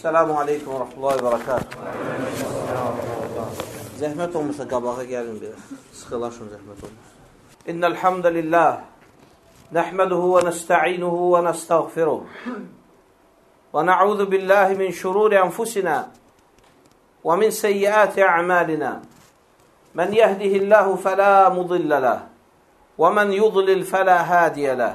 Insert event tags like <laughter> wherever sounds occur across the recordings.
Selamun Aleyküm və Rəhmətullahi və Bərəkət. Zəhmət olmasa qabağa gəlin bir. Sıxılaşın zəhmət olmasa. İnnəl hamdəlillah. Nəhməduhu və nəstə'inuhu və nəstəğfiruh. Və nə'udhu billahi min şururi anfusina və min seyyiati a'malina. Mən yehdihillahu fələ mudillə ləh. ومن يضلل فلا هادي له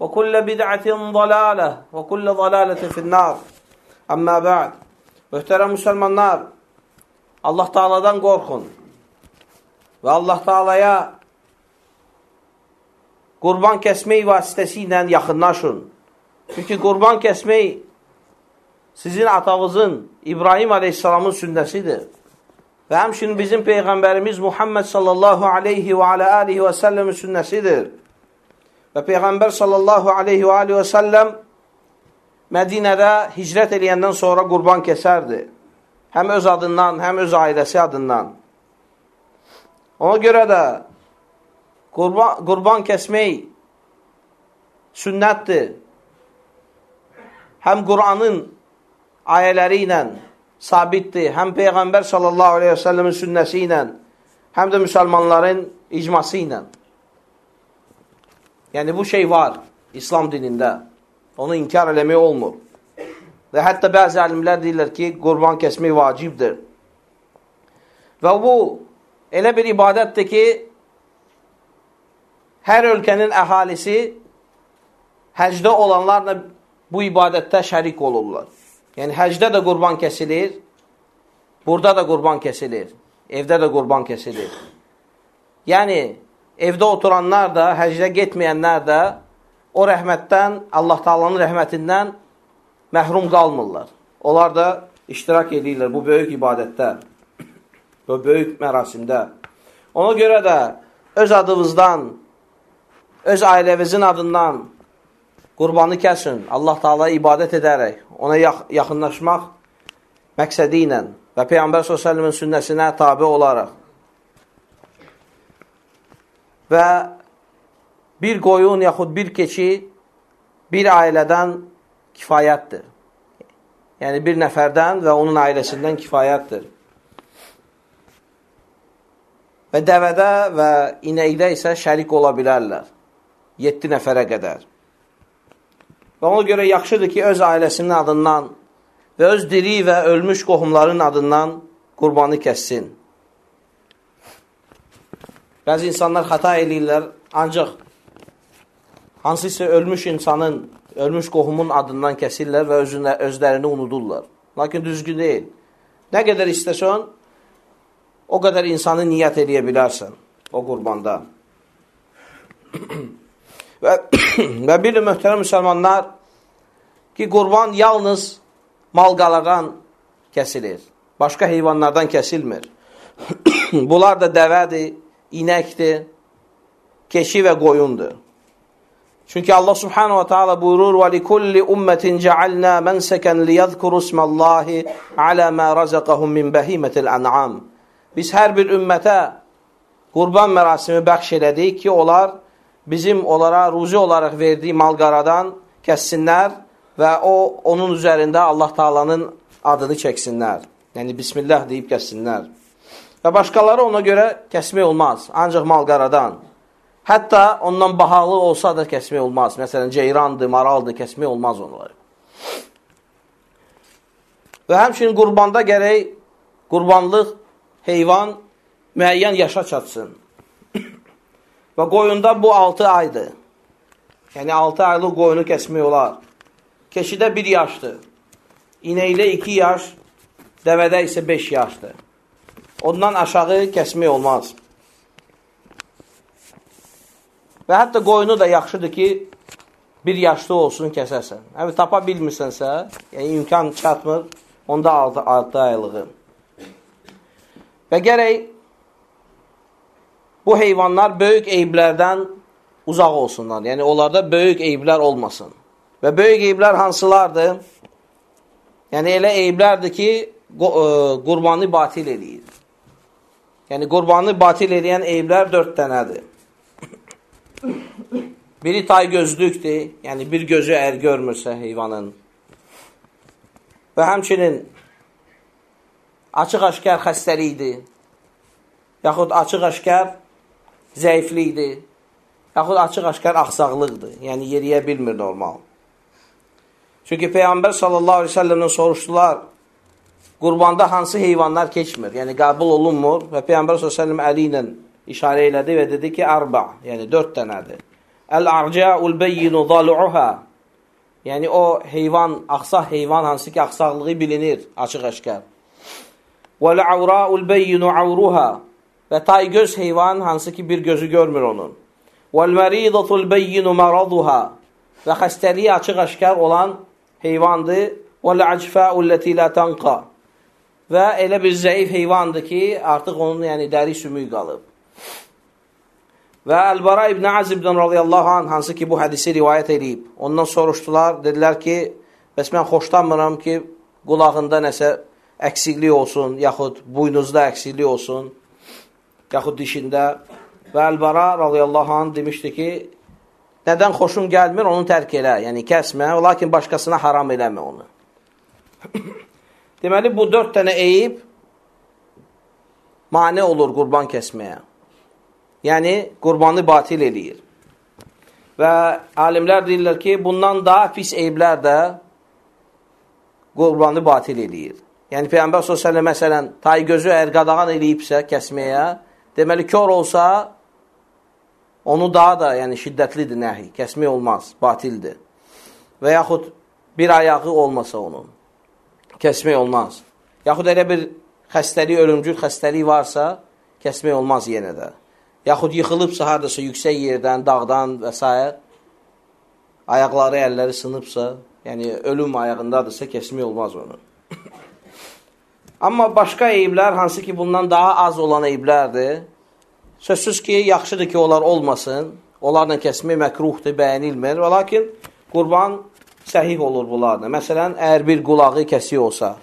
وكل بدعة ضلالة وكل ضلالة في النار Amma ba'd. Möhtərəm müsəlmanlar, Allah Taala'dan qorxun və Allah Taala'ya qurban kəsmək vasitəsi ilə yaxınlaşın. Çünki qurban kəsmək sizin atavızın İbrahim Aleyhisselamın sünnəsidir. Və həmçinin bizim Peyğəmbərimiz Muhammed sallallahu aleyhi və alə alihi və səlləmin sünnəsidir. Və Peyğəmbər sallallahu aleyhi və alihi və səlləm Mədinədə hicrət eləyəndən sonra qurban kəsərdi. Həm öz adından, həm öz ailəsi adından. Ona görə də qurban, qurban kəsmək sünnətdir. Həm Quranın ayələri ilə sabitdir. Həm Peyğəmbər sallallahu aleyhi və səlləmin sünnəsi ilə, həm də müsəlmanların Yəni, bu şey var İslam dinində. Onu inkar eləmək olmur. Və hətta bəzi alimlər deyirlər ki, qurban kəsmək vacibdir. Və bu, elə bir ibadətdir ki, hər ölkənin əhalisi həcdə olanlarla bu ibadətdə şərik olurlar. Yəni, həcdə də qurban kəsilir, burada da qurban kəsilir, evdə də qurban kəsilir. Yəni, evdə oturanlar da, həcdə getməyənlər də o rəhmətdən, Allah Taalanın rəhmətindən məhrum qalmırlar. Onlar da iştirak edirlər bu böyük ibadətdə, bu böyük mərasimdə. Ona görə də öz adınızdan, öz ailəvizin adından qurbanı kəsin, Allah Taala ibadət edərək, ona yax yaxınlaşmaq məqsədi ilə və Peyğəmbər s.ə.v-in sünnəsinə tabi olaraq və bir qoyun yaxud bir keçi bir ailədən kifayətdir. Yəni, bir nəfərdən və onun ailəsindən kifayətdir. Və dəvədə və inəkdə isə şərik ola bilərlər. 7 nəfərə qədər. Və ona görə yaxşıdır ki, öz ailəsinin adından və öz diri və ölmüş qohumların adından qurbanı kəssin. Bəzi insanlar xata eləyirlər, ancaq hansısa ölmüş insanın, ölmüş qohumun adından kəsirlər və özünə, özlərini unudurlar. Lakin düzgün deyil. Nə qədər istəsən, o qədər insanı niyyət eləyə bilərsən o qurbanda. <clears throat> Və, <clears throat> və bir də möhtərəm müsəlmanlar ki, qurban yalnız malqalardan kəsilir. Başqa heyvanlardan kəsilmir. <clears throat> Bunlar da dəvədir, inekti, keşi ve koyundu. Çünkü Allah Subhanahu ve Teala buyurur ve li kulli ummetin cealna menseken li yezkuru ismallahi ala ma razakahum min behimetil an'am. Biz her bir ümmete kurban merasimi bəxş elədik ki, onlar bizim onlara ruzi olaraq verdiyi malqaradan kəssinlər və o onun üzərində Allah Taala'nın adını çəksinlər. Yəni bismillah deyib kəssinlər. Və başqaları ona görə kəsmək olmaz, ancaq malqaradan. Hətta ondan bahalı olsa da kəsmək olmaz. Məsələn, ceyrandır, maraldır, kəsmək olmaz onları. Və həmçinin qurbanda gərək qurbanlıq heyvan müəyyən yaşa çatsın. <coughs> Və qoyunda bu 6 aydır. Yəni 6 aylıq qoyunu kəsmək olar. Keçidə 1 yaşdır. İnəklə 2 yaş, dəvədə isə 5 yaşdır. Ondan aşağı kəsmək olmaz. Və hətta qoyunu da yaxşıdır ki, bir yaşlı olsun kəsəsən. Əgər tapa bilmirsənsə, yəni imkan çatmır, onda 6, 6 aylığı. Və gərək bu heyvanlar böyük eyblərdən uzaq olsunlar. Yəni, onlarda böyük eyblər olmasın. Və böyük eyblər hansılardır? Yəni, elə eyblərdir ki, e, qurbanı batil edir. Yəni, qurbanı batil edən eyblər dörd dənədir. Biri tay gözlükdür, yəni bir gözü ər görmürsə heyvanın. Və həmçinin açıq-aşkar xəstəlikdir, yaxud açıq-aşkar zəiflikdir, yaxud açıq-aşkar axsaqlıqdır, yəni yeriyə bilmir normal. Çünki Peyğəmbər sallallahu aleyhi ve sellemdən soruşdular, qurbanda hansı heyvanlar keçmir, yəni qəbul olunmur və ve sellem əli ilə işarə elədi və dedi ki, ərba, yəni dörd dənədir. Əl-ərcəul beyyinu zalu'uha, yəni o heyvan, axsaq heyvan hansı ki, axsaqlığı bilinir, açıq-aşkar. Vəl-əvra'ul beyyinu avruha, və taygöz heyvan hansı ki, bir gözü görmür onun. Vəl-məridatul beyyinu maraduha, və xəstəliyi açıq-aşkar olan heyvandır. Vəl-əcfəul ləti lə tanqa, və elə bir zəif heyvandır ki, artıq onun yəni, dəri sümük qalıb. Və Əl-Bara ibn Azibdən radiyallahu anh, hansı ki, bu hədisi rivayət edib, ondan soruşdular, dedilər ki, bəs mən xoşlanmıram ki, qulağında nəsə əksiklik olsun, yaxud buynuzda əksiklik olsun, yaxud dişində. Və Əl-Bara radiyallahu anh demişdi ki, nədən xoşun gəlmir, onu tərk elə, yəni kəsmə, lakin başqasına haram eləmə onu. Deməli, bu dörd dənə eyib mane olur qurban kəsməyə. Yəni, qurbanı batil eləyir. Və alimlər deyirlər ki, bundan daha pis eyblər də qurbanı batil eləyir. Yəni, Peyyambər s.ə.v. məsələn, tay gözü əgər qadağan eləyibsə kəsməyə, deməli, kör olsa, onu daha da yəni, şiddətlidir nəhi, kəsmək olmaz, batildir. Və yaxud bir ayağı olmasa onun, kəsmək olmaz. Yaxud elə bir xəstəlik, ölümcül xəstəlik varsa, kəsmək olmaz yenə də yaxud yıxılıbsa haradasa yüksək yerdən, dağdan və s. ayaqları, əlləri sınıbsa, yəni ölüm ayağındadırsa kəsmək olmaz onu. <coughs> Amma başqa eyiblər, hansı ki bundan daha az olan eyiblərdir, sözsüz ki, yaxşıdır ki, onlar olmasın, onlarla kəsmək məkruhdur, bəyənilmir və lakin qurban səhih olur bunlarla. Məsələn, əgər bir qulağı kəsik olsa.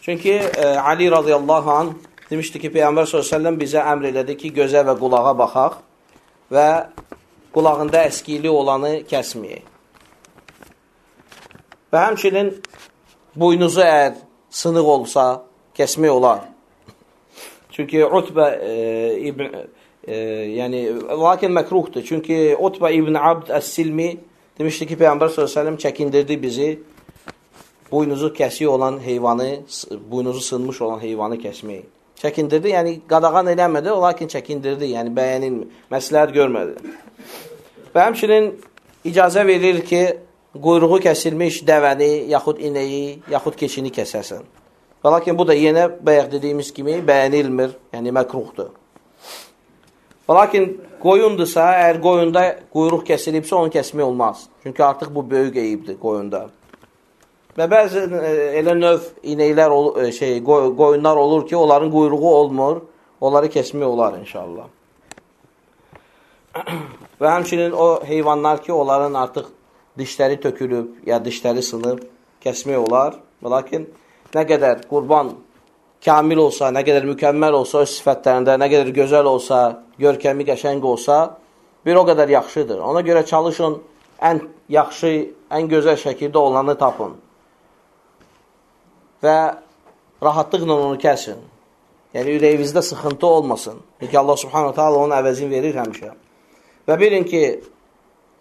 Çünki e, Ali radiyallahu anh demişdi ki, Peyğəmbər s.ə.v bizə əmr elədi ki, gözə və qulağa baxaq və qulağında əskili olanı kəsməyək. Və həmçinin buynuzu əgər sınıq olsa, kəsmək olar. Çünki Utbə e, ibn, e, yəni, lakin məkruhdur. Çünki Utbə ibn Abd Əs-Silmi demişdi ki, Peyğəmbər s.ə.v çəkindirdi bizi buynuzu kəsik olan heyvanı, buynuzu sınmış olan heyvanı kəsməyi çəkindirdi. Yəni, qadağan eləmədi, lakin çəkindirdi. Yəni, bəyənilmir. Məsləhət görmədi. Və həmçinin icazə verir ki, quyruğu kəsilmiş dəvəni, yaxud inəyi, yaxud keçini kəsəsən. Və lakin bu da yenə bayaq dediyimiz kimi bəyənilmir, yəni məkruhdur. Və lakin qoyundursa, əgər qoyunda quyruq kəsilibsə, onu kəsmək olmaz. Çünki artıq bu böyük eyibdir qoyunda. Və bəzi e, elə növ inəklər, e, şey, qoy, qoyunlar olur ki, onların quyruğu olmur, onları kəsmək olar inşallah. <clears throat> Və həmçinin o heyvanlar ki, onların artıq dişləri tökülüb, ya dişləri sınıb, kəsmək olar. Lakin nə qədər qurban kamil olsa, nə qədər mükəmməl olsa, öz sifətlərində, nə qədər gözəl olsa, görkəmi qəşəng olsa, bir o qədər yaxşıdır. Ona görə çalışın, ən yaxşı, ən gözəl şəkildə olanı tapın və rahatlıqla onu kəsin. Yəni, ürəyinizdə sıxıntı olmasın. Çünki Allah subhanahu ta'ala onun əvəzini verir həmişə. Və bilin ki,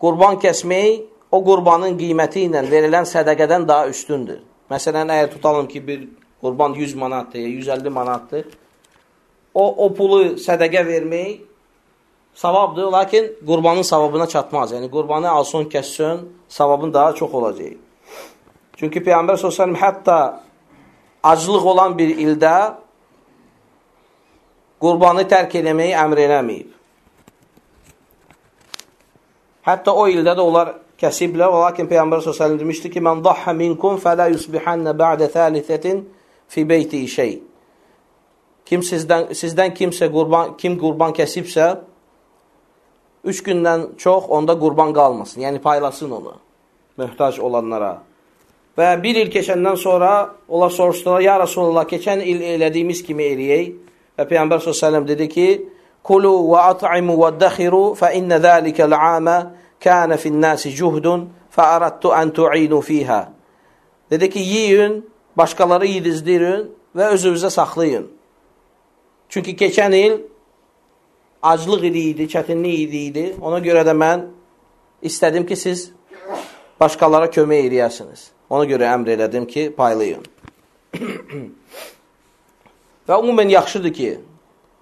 qurban kəsmək o qurbanın qiyməti ilə verilən sədəqədən daha üstündür. Məsələn, əgər tutalım ki, bir qurban 100 manatdır, 150 manatdır, o, o pulu sədəqə vermək savabdır, lakin qurbanın savabına çatmaz. Yəni, qurbanı alsın, kəssin, savabın daha çox olacaq. Çünki Peyğəmbər s.ə.v hətta aclıq olan bir ildə qurbanı tərk eləməyi əmr eləməyib. Hətta o ildə də onlar kəsiblər, lakin Peyğəmbər s.ə.v demişdi ki, Mən dahhə minkum fələ yusbihənnə bə'də thəlithətin fi beyti şey. Kim sizdən, sizdən kimsə qurban, kim qurban kəsibsə, üç gündən çox onda qurban qalmasın. Yəni paylasın onu, möhtac olanlara. Və bir il keçəndən sonra onlar soruşdular, ya Rasulullah, keçən il elədiyimiz kimi eləyək. Və Peyyambər s.ə.v dedi ki, Kulu və at'imu və dəxiru fə innə zəlikə l'amə kənə finnəsi cuhdun fə əradtu ən tu'inu fiyhə. Dedi ki, yiyin, başqaları yedizdirin və özünüzə saxlayın. Çünki keçən il aclıq idi idi, çətinlik idi idi. Ona görə də mən istədim ki, siz başqalara kömək eləyəsiniz. Ona görə əmr elədim ki, paylayın. <coughs> Və umumən yaxşıdır ki,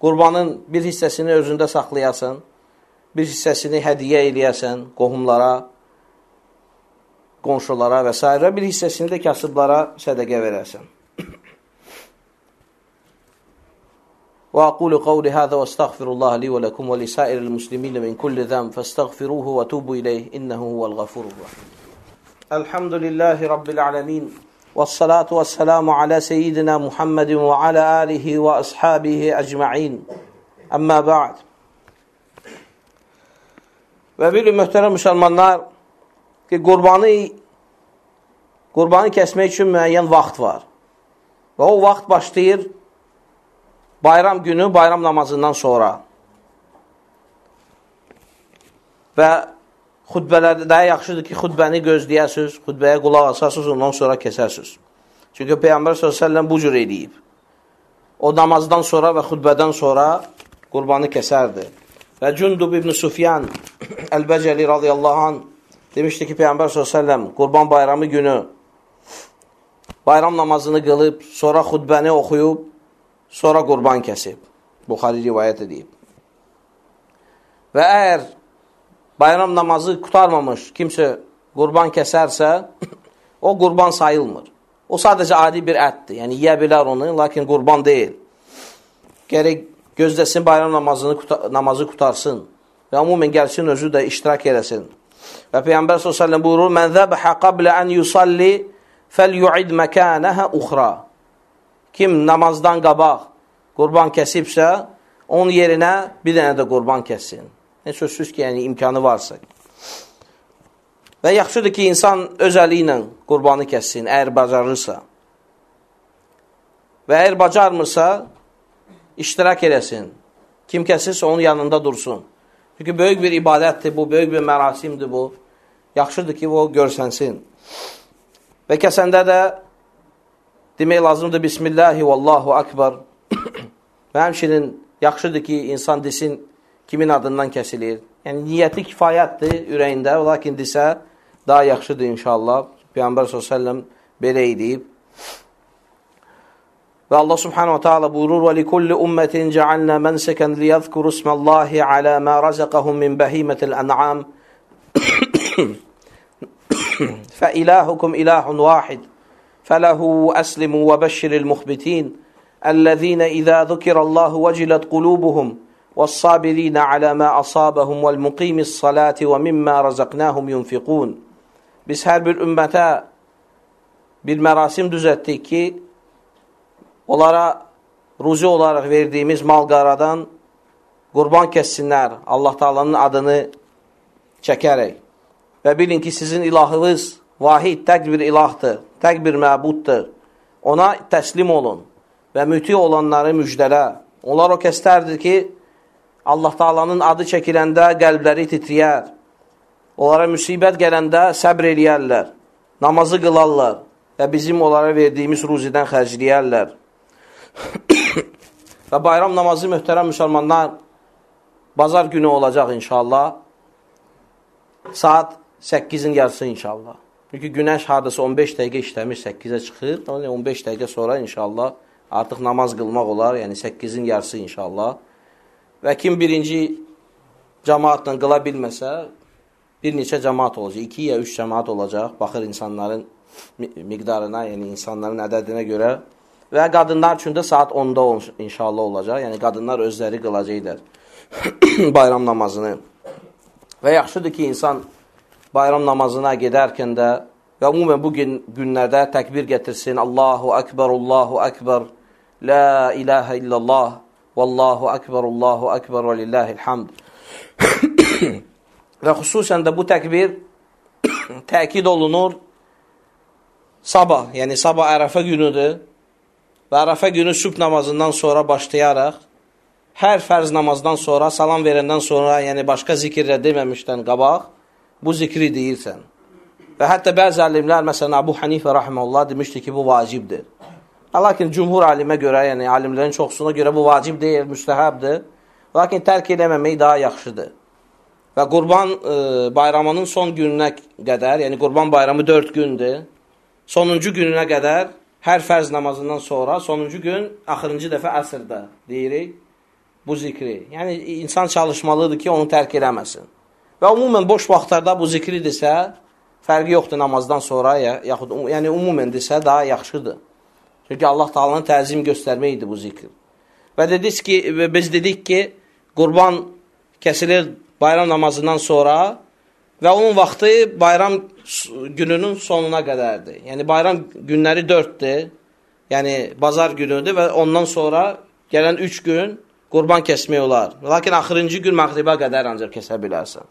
qurbanın bir hissəsini özündə saxlayasan, bir hissəsini hədiyə eləyəsən qohumlara, qonşulara və s. bir hissəsini də kasıblara sədəqə verəsən. وأقول قولي هذا واستغفر الله لي ولكم ولسائر المسلمين من كل ذنب فاستغفروه وتوبوا إليه إنه هو الغفور الرحيم الحمد لله رب العالمين والصلاة والسلام على سيدنا محمد وعلى آله وأصحابه أجمعين أما بعد Və bilin, möhtərəm müsəlmanlar, ki, qurbanı, qurbanı kəsmək üçün müəyyən vaxt var. Və o vaxt başlayır bayram günü, bayram namazından sonra. Və xütbələrdə daha yaxşıdır ki, xütbəni gözləyəsiniz, xütbəyə qulaq asasınız, ondan sonra kəsəsiniz. Çünki Peyğəmbər s.ə.v bu cür eləyib. O namazdan sonra və xütbədən sonra qurbanı kəsərdi. Və Cündub ibn Sufyan Əl-Bəcəli radiyallahu anh demişdi ki, Peyğəmbər s.ə.v qurban bayramı günü bayram namazını qılıb, sonra xütbəni oxuyub, sonra qurban kəsib. Buxari rivayət edib. Və əgər bayram namazı qutarmamış kimsə qurban kəsərsə, <clears throat> o qurban sayılmır. O sadəcə adi bir ətdir. Yəni, yiyə bilər onu, lakin qurban deyil. Gərək gözləsin bayram namazını, namazı qutarsın və umumən gəlsin özü də iştirak eləsin. Və Peyyambər s.ə.v buyurur, Mən zəbəhə qablə ən yusalli fəl-yu'id məkənəhə uxra. Kim namazdan qabaq qurban kəsibsə, onun yerinə bir dənə də qurban kəssin. Yəni, sözsüz ki, yəni imkanı varsa. Və yaxşıdır ki, insan öz əli ilə qurbanı kəssin, əgər bacarırsa. Və əgər bacarmırsa, iştirak eləsin. Kim kəsirsə, onun yanında dursun. Çünki böyük bir ibadətdir bu, böyük bir mərasimdir bu. Yaxşıdır ki, o görsənsin. Və kəsəndə də demək lazımdır, Bismillahi və Allahu Akbar. <coughs> Və həmçinin yaxşıdır ki, insan desin, kimin adından kəsilir. Yəni, niyyəti kifayətdir ürəyində, lakin desə, daha yaxşıdır inşallah. Peyğəmbər s.ə.v belə edib. Ve Allah subhanehu ve teala buyurur ve likulli ummetin cealna menseken liyezkuru ismallahi ala ma razakahum min behimetil en'am fe ilahukum ilahun vahid فله أسلموا وبشر المخبتين الذين إذا ذكر الله وجلت قلوبهم والصابرين على ما أصابهم والمقيم الصلاة ومما رزقناهم ينفقون Biz her bir ümmete bir merasim düzelttik ki onlara ruzi olaraq verdiyimiz mal-qaradan qurban kəssinlər Allah Taalanın adını çəkərək. Və bilin ki, sizin ilahınız vahid, tək bir ilahdır, tək bir məbuddur. Ona təslim olun və müti olanları müjdələ. Onlar o kəslərdir ki, Allah Taalanın adı çəkiləndə qəlbləri titriyər. Onlara müsibət gələndə səbr eləyərlər, namazı qılarlar və bizim onlara verdiyimiz ruzidən xərcləyərlər. <coughs> və bayram namazı möhtərəm müsəlmanlar bazar günü olacaq inşallah. Saat 8-in yarısı inşallah. Çünki günəş hardasa 15 dəqiqə işləmir, 8-ə çıxır. Yəni 15 dəqiqə sonra inşallah artıq namaz qılmaq olar, yəni 8-in yarısı inşallah. Və kim birinci cəmaatla qıla bilməsə, bir neçə cəmaat olacaq, 2 ya 3 cəmaat olacaq. Baxır insanların miqdarına, yəni insanların ədədinə görə. Və qadınlar üçün də saat 10-da inşallah olacaq. Yəni qadınlar özləri qılacaqlar <clears throat> bayram namazını. Və yaxşıdır ki, insan bayram namazına gedərkən də və ümumən bu gün, günlərdə təkbir gətirsin. Allahu Akbar, Allahu Akbar, La ilahə illallah, Wallahu Akbar, Allahu Akbar və lillahil hamd. <clears throat> və xüsusən də bu təkbir <clears throat> təkid olunur sabah, yəni sabah ərəfə günüdür və ərəfə günü sübh namazından sonra başlayaraq hər fərz namazdan sonra, salam verəndən sonra, yəni başqa zikirlə deməmişdən qabaq, bu zikri deyirsən. Və hətta bəzi alimlər, məsələn, Abu Hanifə rahiməllah demişdi ki, bu vacibdir. Lakin cümhur alimə görə, yəni alimlərin çoxsuna görə bu vacib deyil, müstəhəbdir. Lakin tərk eləməmək daha yaxşıdır. Və qurban e, bayramının son gününə qədər, yəni qurban bayramı 4 gündür. Sonuncu gününə qədər hər fərz namazından sonra sonuncu gün axırıncı dəfə əsrdə deyirik bu zikri. Yəni insan çalışmalıdır ki, onu tərk eləməsin. Və ümumən boş vaxtlarda bu zikri desə, fərqi yoxdur namazdan sonra, ya, yaxud yəni ümumən desə daha yaxşıdır. Çünki Allah Taala'nın təzim göstərməkdir bu zikr. Və dediniz ki, biz dedik ki, qurban kəsilir bayram namazından sonra və onun vaxtı bayram gününün sonuna qədərdir. Yəni bayram günləri 4-dür. Yəni bazar günüdür və ondan sonra gələn 3 gün qurban kəsmək olar. Lakin axırıncı gün məğribə qədər ancaq kəsə bilərsən.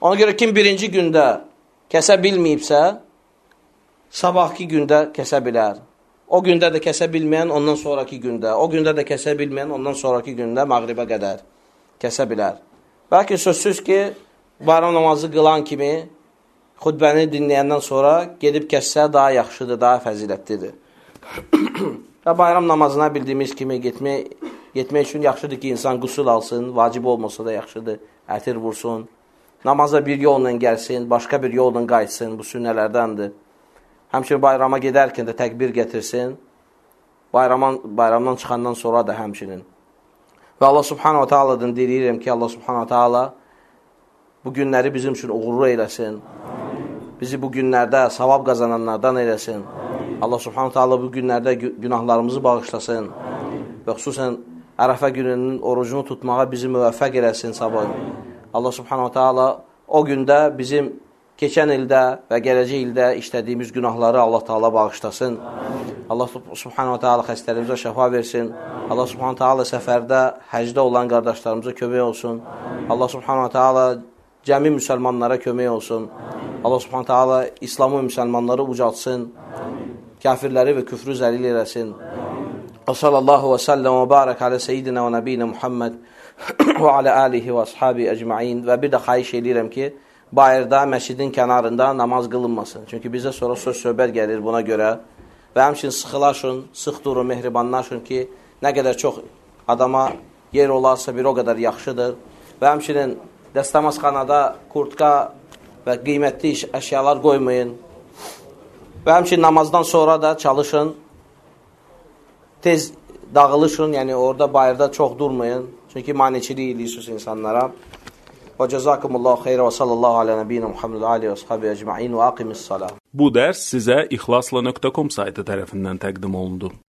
Ona görə kim birinci gündə kəsə bilməyibsə, sabahki gündə kəsə bilər. O gündə də kəsə bilməyən ondan sonraki gündə, o gündə də kəsə bilməyən ondan sonraki gündə məğribə qədər kəsə bilər. Bəlkə sözsüz ki, bayram namazı qılan kimi xudbəni dinləyəndən sonra gedib kəssə daha yaxşıdır, daha fəzilətlidir. <clears throat> Və bayram namazına bildiyimiz kimi getmək, getmək üçün yaxşıdır ki, insan qusul alsın, vacib olmasa da yaxşıdır, ətir vursun, namaza bir yolla gəlsin, başqa bir yolla qayıtsın, bu sünnələrdəndir. Həmçinin bayrama gedərkən də təkbir gətirsin, bayraman, bayramdan çıxandan sonra da həmçinin. Və Allah subhanahu wa ta'aladan deyirəm ki, Allah subhanahu wa ta'ala bu günləri bizim üçün uğurlu eyləsin. Bizi bu günlərdə savab qazananlardan eyləsin. Allah subhanahu ta'ala bu günlərdə günahlarımızı bağışlasın. Və xüsusən Ərəfə gününün orucunu tutmağa bizi müvəffəq eləsin sabah. Allah subhanahu ta'ala o gündə bizim keçən ildə və gələcək ildə işlədiyimiz günahları Allah Taala bağışlasın. Allah subhanahu ta'ala xəstələrimizə şəfa versin. Allah subhanahu ta'ala səfərdə, həcdə olan qardaşlarımıza kömək olsun. Allah subhanahu ta'ala cəmi müsəlmanlara kömək olsun. Allah subhanahu ta'ala İslamı müsəlmanları ucaltsın. Kafirləri və küfrü zəlil eləsin. Və sallallahu və səlləm və barək alə seyyidina və nəbiyinə Muhammed <clears throat> və alə alihi və ashabi əcmain və bir də xayiş edirəm ki, bayırda, məscidin kənarında namaz qılınmasın. Çünki bizə sonra söz söhbət gəlir buna görə və həmçin sıxılaşın, sıx durun, mehribanlaşın ki, nə qədər çox adama yer olarsa bir o qədər yaxşıdır və həmçinin dəstəmazxanada kurtka və qiymətli əşyalar qoymayın və həmçin namazdan sonra da çalışın, tez dağılışın, yəni orada bayırda çox durmayın. Çünki maniçilik edirsiniz insanlara. Və cəzakumullahu xeyrə və sallallahu alə nəbiyyina Muhammed Ali və əshabi əcma'in və aqimis salah. Bu dərs sizə ixlasla.com saytı tərəfindən təqdim olundu.